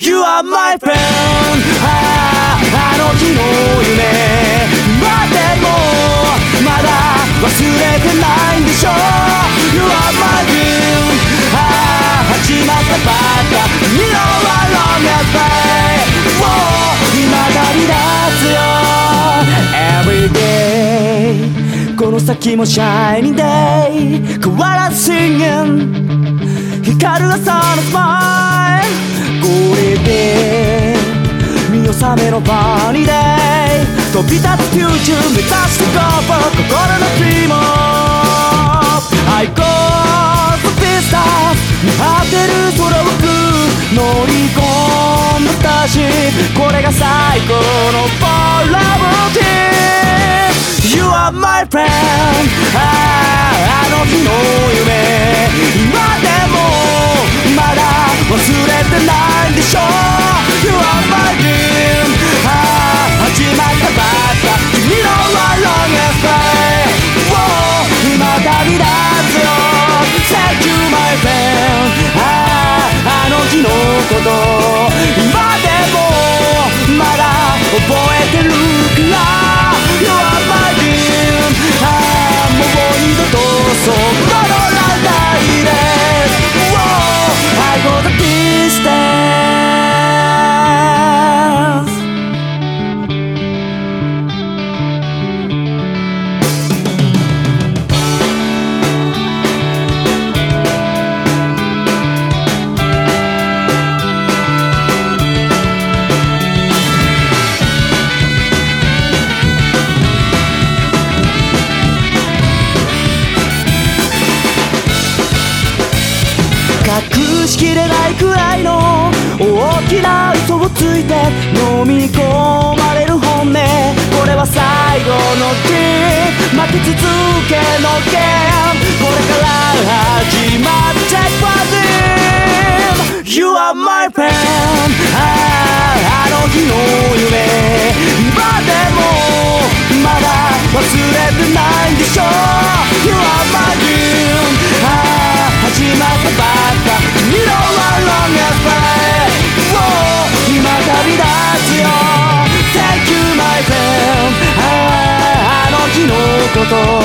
You are my friend あああの日の夢今でもまだ忘れてないんでしょ You are my dream ああ始まったばっか You know I long as way 今旅立つよ Every day この先も Shining Day 変わらず Singing 光る朝のスマイル見納めのバニーデイ飛び立つフューチュー目指して Go for 心の Dream I go to p i s t a 見張ってる空を乗り込んだしこれが最高の For Love Team You are my friend ああの日の夢。隠しきれないくらいの大きな嘘をついて飲み込まれる本音これは最後の日負け続けのゲームこれから始まる Check for them You are my friend あああの日の夢今でもまだ忘れてない todo.